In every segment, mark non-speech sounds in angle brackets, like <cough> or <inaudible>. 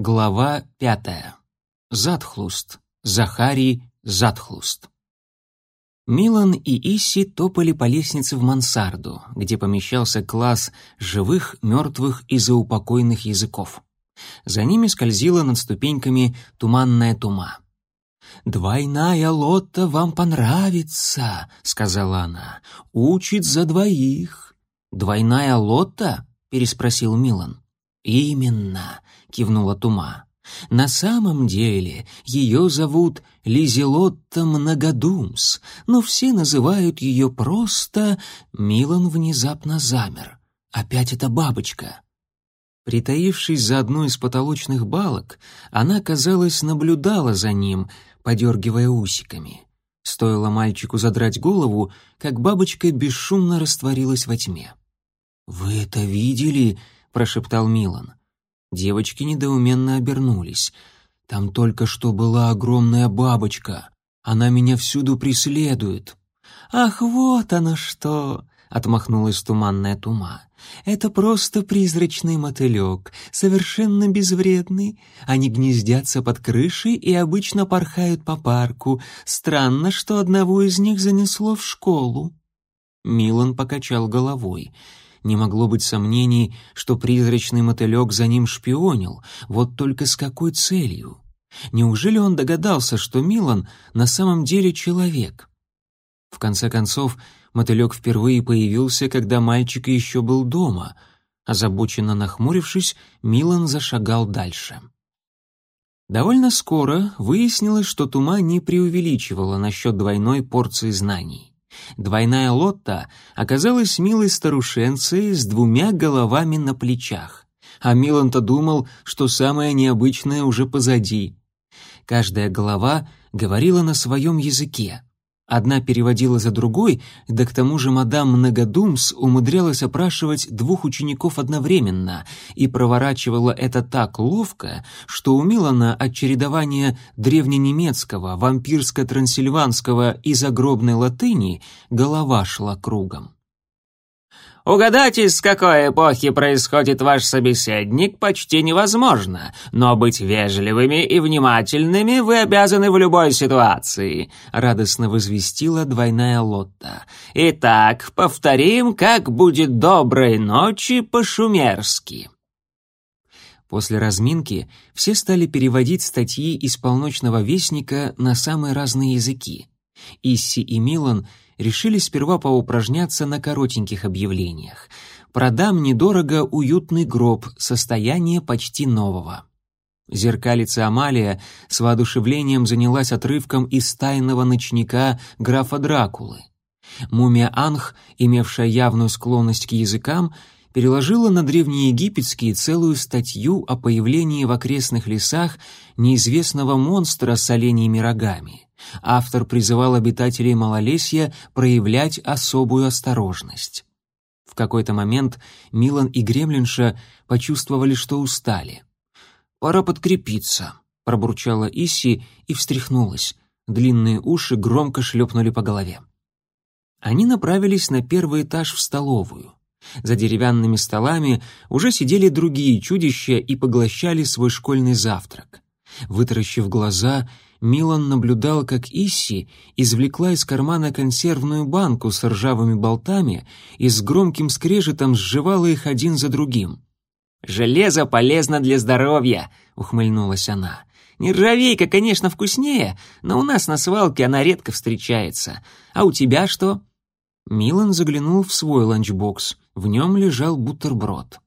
Глава пятая. Затхлуст. Захарий Затхлуст. Милан и Исси топали по лестнице в мансарду, где помещался класс живых, мертвых и заупокойных языков. За ними скользила над ступеньками туманная тума. «Двойная лотта вам понравится», — сказала она. «Учит за двоих». «Двойная лотта?» — переспросил Милан. «Именно», — кивнула Тума. «На самом деле ее зовут Лизелотта Многодумс, но все называют ее просто...» Милан внезапно замер. «Опять эта бабочка». Притаившись за одной из потолочных балок, она, казалось, наблюдала за ним, подергивая усиками. Стоило мальчику задрать голову, как бабочка бесшумно растворилась во тьме. «Вы это видели?» — прошептал Милан. Девочки недоуменно обернулись. «Там только что была огромная бабочка. Она меня всюду преследует». «Ах, вот оно что!» — отмахнулась туманная тума. «Это просто призрачный мотылек, совершенно безвредный. Они гнездятся под крышей и обычно порхают по парку. Странно, что одного из них занесло в школу». Милан покачал головой — не могло быть сомнений, что призрачный мотылек за ним шпионил, вот только с какой целью? Неужели он догадался, что Милан на самом деле человек? В конце концов, мотылек впервые появился, когда мальчик еще был дома. Озабоченно нахмурившись, Милан зашагал дальше. Довольно скоро выяснилось, что Тума не преувеличивала насчет двойной порции знаний. Двойная Лотта оказалась милой старушенцей с двумя головами на плечах. А Милан-то думал, что самое необычное уже позади. Каждая голова говорила на своем языке. Одна переводила за другой, да к тому же мадам Многодумс умудрялась опрашивать двух учеников одновременно и проворачивала это так ловко, что у Милана от чередования древненемецкого, вампирско-трансильванского и загробной латыни голова шла кругом. Угадать, из какой эпохи происходит ваш собеседник, почти невозможно, но быть вежливыми и внимательными вы обязаны в любой ситуации», — радостно возвестила двойная Лотта. «Итак, повторим, как будет доброй ночи по-шумерски». После разминки все стали переводить статьи из «Полночного вестника» на самые разные языки. Исси и Милан решили сперва поупражняться на коротеньких объявлениях. «Продам недорого уютный гроб, состояние почти нового». Зеркалица Амалия с воодушевлением занялась отрывком из тайного ночника графа Дракулы. Мумия Анх, имевшая явную склонность к языкам, переложила на древнеегипетский целую статью о появлении в окрестных лесах неизвестного монстра с оленьими рогами. Автор призывал обитателей Малолесья проявлять особую осторожность. В какой-то момент Милан и Гремлинша почувствовали, что устали. «Пора подкрепиться», — пробурчала Исси и встряхнулась. Длинные уши громко шлепнули по голове. Они направились на первый этаж в столовую. За деревянными столами уже сидели другие чудища и поглощали свой школьный завтрак. Вытаращив глаза, Милан наблюдал, как Исси извлекла из кармана консервную банку с ржавыми болтами и с громким скрежетом сживала их один за другим. «Железо полезно для здоровья», — ухмыльнулась она. «Нержавейка, конечно, вкуснее, но у нас на свалке она редко встречается. А у тебя что?» Милан заглянул в свой ланчбокс. В нем лежал бутерброд.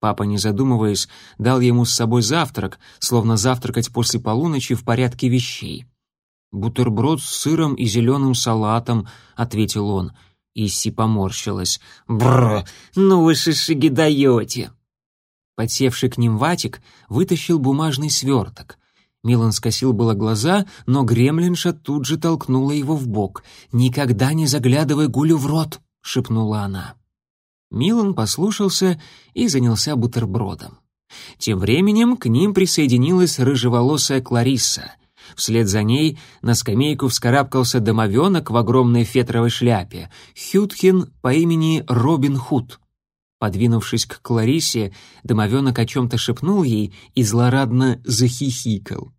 Папа, не задумываясь, дал ему с собой завтрак, словно завтракать после полуночи в порядке вещей. «Бутерброд с сыром и зеленым салатом», — ответил он. Исси поморщилась. «Бррр, ну вы шишиги даете!» Подсевший к ним Ватик вытащил бумажный сверток. Милан скосил было глаза, но гремлинша тут же толкнула его в бок. «Никогда не заглядывай Гулю в рот!» — шепнула она. Милан послушался и занялся бутербродом. Тем временем к ним присоединилась рыжеволосая Кларисса. Вслед за ней на скамейку вскарабкался домовенок в огромной фетровой шляпе, Хютхин по имени Робин Худ. Подвинувшись к Кларисе, домовенок о чем-то шепнул ей и злорадно захихикал.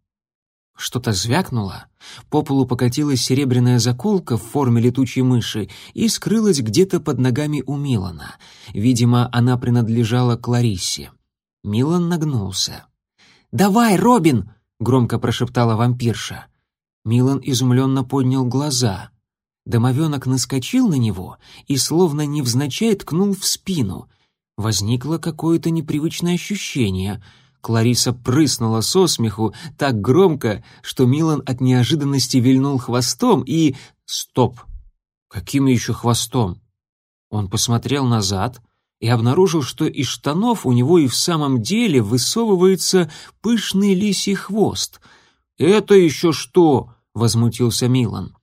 Что-то звякнуло, по полу покатилась серебряная заколка в форме летучей мыши и скрылась где-то под ногами у Милана. Видимо, она принадлежала Кларисе. Милан нагнулся. «Давай, Робин!» — громко прошептала вампирша. Милан изумленно поднял глаза. Домовенок наскочил на него и словно невзначай ткнул в спину. Возникло какое-то непривычное ощущение — Клариса прыснула со смеху так громко, что Милан от неожиданности вильнул хвостом и... Стоп! Каким еще хвостом? Он посмотрел назад и обнаружил, что из штанов у него и в самом деле высовывается пышный лисий хвост. «Это еще что?» — возмутился Милан.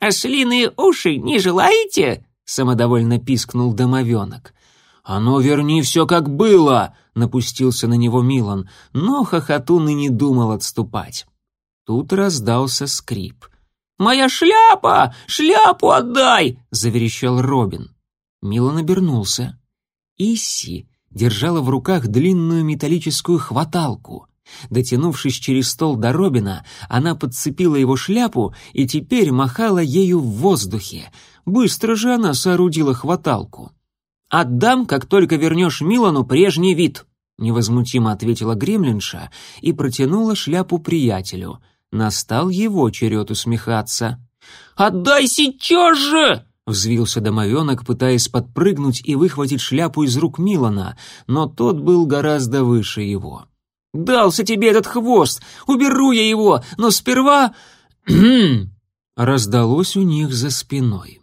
«Ослиные уши не желаете?» — самодовольно пискнул домовенок. «А ну, верни все как было!» — напустился на него Милан, но хохотун и не думал отступать. Тут раздался скрип. «Моя шляпа! Шляпу отдай!» — заверещал Робин. Милан обернулся. Исси держала в руках длинную металлическую хваталку. Дотянувшись через стол до Робина, она подцепила его шляпу и теперь махала ею в воздухе. Быстро же она соорудила хваталку. «Отдам, как только вернешь Милану прежний вид», — невозмутимо ответила гремлинша и протянула шляпу приятелю. Настал его черед усмехаться. «Отдай сейчас же!» — взвился домовенок, пытаясь подпрыгнуть и выхватить шляпу из рук Милана, но тот был гораздо выше его. «Дался тебе этот хвост! Уберу я его, но сперва...» <clears throat> Раздалось у них за спиной.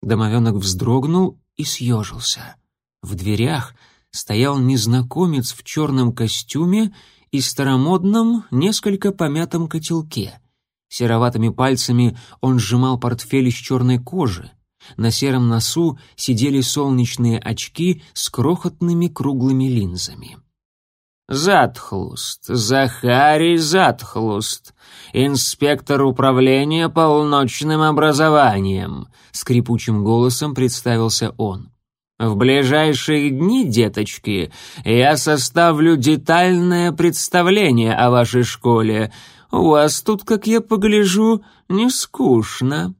Домовенок вздрогнул и съежился. В дверях стоял незнакомец в черном костюме и старомодном, несколько помятом котелке. Сероватыми пальцами он сжимал портфель из черной кожи. На сером носу сидели солнечные очки с крохотными круглыми линзами. «Затхлуст, Захарий Затхлуст, инспектор управления полночным образованием», — скрипучим голосом представился он. «В ближайшие дни, деточки, я составлю детальное представление о вашей школе. У вас тут, как я погляжу, не скучно».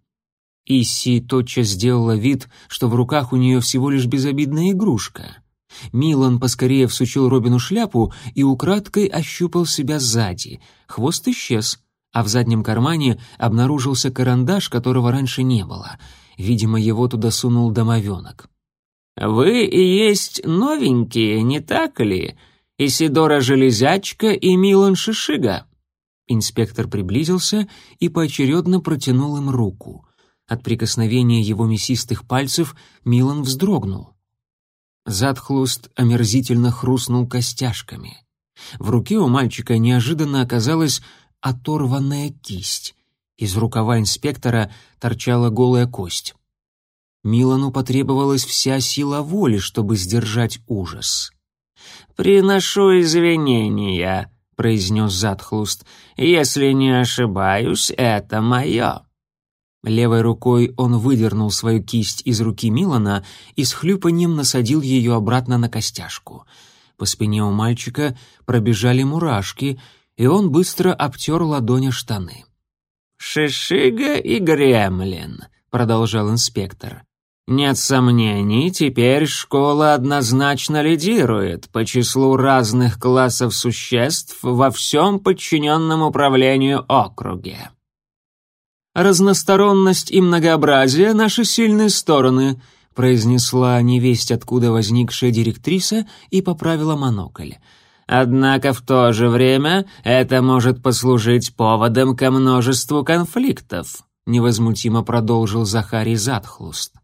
Исси тотчас сделала вид, что в руках у нее всего лишь безобидная игрушка — Милан поскорее всучил Робину шляпу и украдкой ощупал себя сзади. Хвост исчез, а в заднем кармане обнаружился карандаш, которого раньше не было. Видимо, его туда сунул домовенок. «Вы и есть новенькие, не так ли? Исидора Железячка и Милан Шишига?» Инспектор приблизился и поочередно протянул им руку. От прикосновения его мясистых пальцев Милан вздрогнул. Затхлуст омерзительно хрустнул костяшками. В руке у мальчика неожиданно оказалась оторванная кисть. Из рукава инспектора торчала голая кость. Милану потребовалась вся сила воли, чтобы сдержать ужас. «Приношу извинения», — произнес Затхлуст. «Если не ошибаюсь, это мое». Левой рукой он выдернул свою кисть из руки Милана и с хлюпаньем насадил ее обратно на костяшку. По спине у мальчика пробежали мурашки, и он быстро обтер ладони штаны. «Шишига и гремлин», — продолжал инспектор. «Нет сомнений, теперь школа однозначно лидирует по числу разных классов существ во всем подчиненном управлению округе». «Разносторонность и многообразие — наши сильные стороны», — произнесла невесть, откуда возникшая директриса, и поправила монокль. «Однако в то же время это может послужить поводом ко множеству конфликтов», — невозмутимо продолжил Захарий Затхлуст.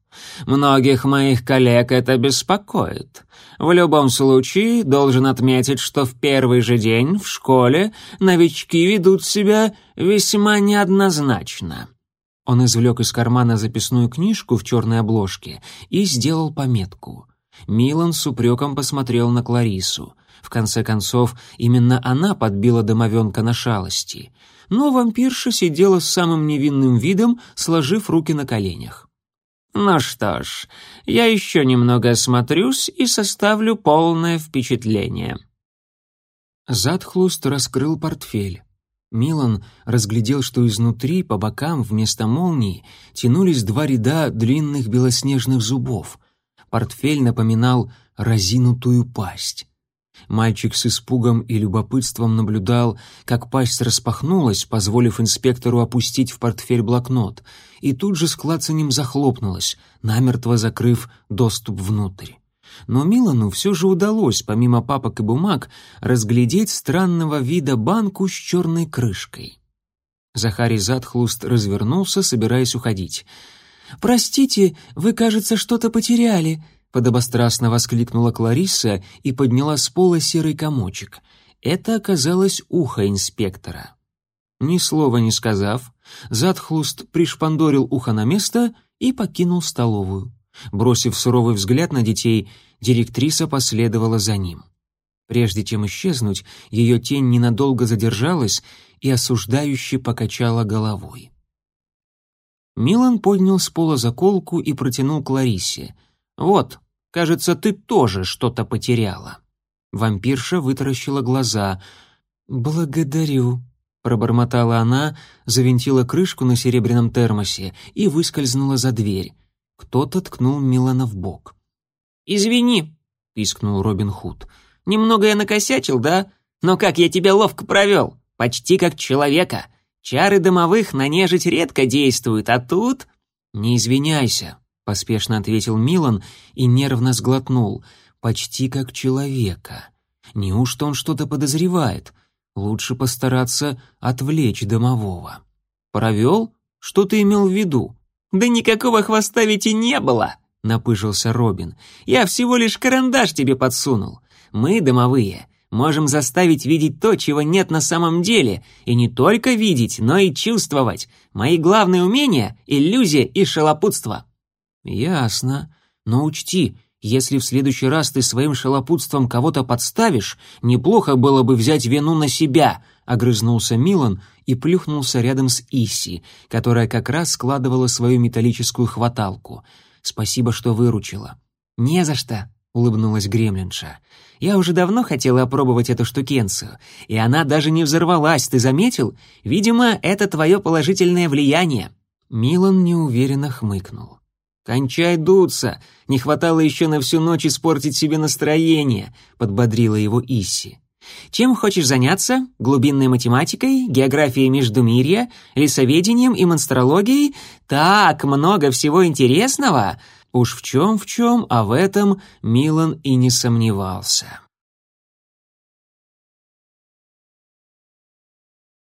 Многих моих коллег это беспокоит. В любом случае, должен отметить, что в первый же день в школе новички ведут себя весьма неоднозначно». Он извлек из кармана записную книжку в черной обложке и сделал пометку. Милан с упреком посмотрел на Кларису. В конце концов, именно она подбила домовенка на шалости. Но вампирша сидела с самым невинным видом, сложив руки на коленях. Ну что ж, я еще немного осмотрюсь и составлю полное впечатление». Затхлуст раскрыл портфель. Милан разглядел, что изнутри, по бокам, вместо молнии, тянулись два ряда длинных белоснежных зубов. Портфель напоминал разинутую пасть. Мальчик с испугом и любопытством наблюдал, как пасть распахнулась, позволив инспектору опустить в портфель блокнот, и тут же с клацанем захлопнулась, намертво закрыв доступ внутрь. Но Милану все же удалось, помимо папок и бумаг, разглядеть странного вида банку с черной крышкой. Захарий Затхлуст развернулся, собираясь уходить. «Простите, вы, кажется, что-то потеряли», — подобострастно воскликнула Кларисса и подняла с пола серый комочек. Это оказалось ухо инспектора. Ни слова не сказав, Затхлуст пришпандорил ухо на место и покинул столовую. Бросив суровый взгляд на детей, директриса последовала за ним. Прежде чем исчезнуть, ее тень ненадолго задержалась и осуждающе покачала головой. Милан поднял с пола заколку и протянул Кларисе. «Вот, кажется, ты тоже что-то потеряла». Вампирша вытаращила глаза. «Благодарю», — пробормотала она, завинтила крышку на серебряном термосе и выскользнула за дверь. Кто-то ткнул Милана в бок. «Извини», — пискнул Робин Худ. «Немного я накосячил, да? Но как я тебя ловко провел? Почти как человека. Чары домовых на нежить редко действуют, а тут...» «Не извиняйся», — поспешно ответил Милан и нервно сглотнул. «Почти как человека. Неужто он что-то подозревает? Лучше постараться отвлечь домового». «Провел? Что ты имел в виду?» «Да никакого хвоста ведь и не было!» — напыжился Робин. «Я всего лишь карандаш тебе подсунул. Мы, домовые, можем заставить видеть то, чего нет на самом деле, и не только видеть, но и чувствовать. Мои главные умения — иллюзия и шалопутство». «Ясно. Но учти, если в следующий раз ты своим шалопутством кого-то подставишь, неплохо было бы взять вину на себя», — огрызнулся Милан и плюхнулся рядом с Исси, которая как раз складывала свою металлическую хваталку. «Спасибо, что выручила». «Не за что», — улыбнулась Гремлинша. «Я уже давно хотела опробовать эту штукенцию, и она даже не взорвалась, ты заметил? Видимо, это твое положительное влияние». Милан неуверенно хмыкнул. «Кончай дуться! Не хватало еще на всю ночь испортить себе настроение», — подбодрила его Исси. Чем хочешь заняться? Глубинной математикой, географией Междумирья, лесоведением и монстрологией? Так, много всего интересного!» Уж в чем в чем, а в этом Милан и не сомневался.